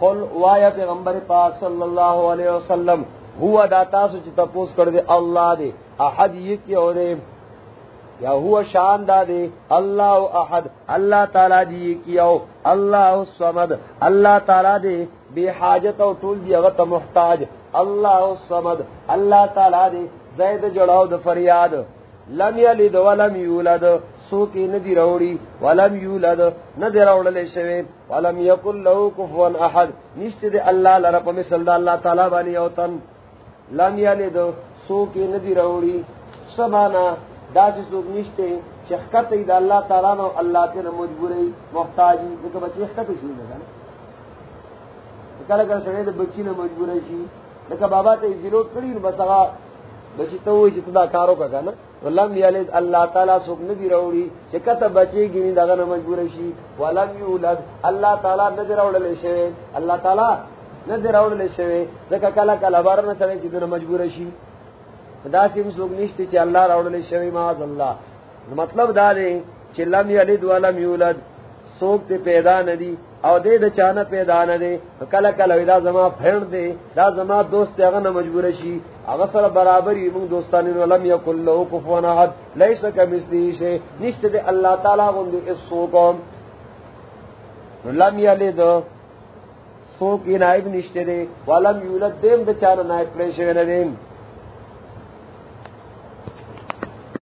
قل وایا پیغمبر پاک صلی اللہ علیہ وسلم، ہوا داتا سو چی تپوس کر دے، اللہ دے، احد یہ کیا ہو دے؟ یا ہوا شان دا دے، اللہ احد، اللہ تعالی جی دی کیا ہو؟ اللہ الصمد، اللہ تعالی دے، بے حاجت او طول دی غت محتاج، اللہ الصمد، اللہ تعالی دے، زید جڑاو د فریاد، لم یلد ولم یولد سوکی ندی روڑی ولم یولد، ندی روڑلے شوی، ولم یکل له کفوا احد. نشت دے اللہ لرا مثل دا اللہ تعالی بانی اوتن. لم یلد، سوکی ندی روڑی سبانا داسی سوک نشتے شخکت اید اللہ تعالی نو اللہ تینا مجبوری، محتاجی دیکھا بچی اخکت شوی نگا کل کل سڑے دا بچی نا مجبوری شی. دیکھا بابا تے زیلوت کری نو بس اگا بچی تو ہوئی چی دا کارو کا کنا ولم یلد اللہ تعالی سوک ندی روڑی چکت بچی گینی دغه غنا مجبور شی ولم یولد اللہ تعالی ندی روڑل شوی. اللہ تعالی ندی روڑل شوی. زکا کلا کلا بارنا سره چی دغه مجبور شی دا چې سوک نشتی چی اللہ روڑلے شوی ماز اللہ مطلب دا دی چې لم یلد ولم یولد سوک تے پیدا ندی او دے دا چانا پیدا ندے کلا کلا دا زما پھیڑ دے، دا زما دوست اغنا مجبور شی۔ اغسر برابری من دوستانی ولم یکل لہو کفوان احد۔ لیس کمثلی شے نشت دے اللہ تعالی غندی اس سوکم لم یلد، سوک نائب نشت دے۔ ولم یولد دیم دا چانا نائب پلیشے ندیم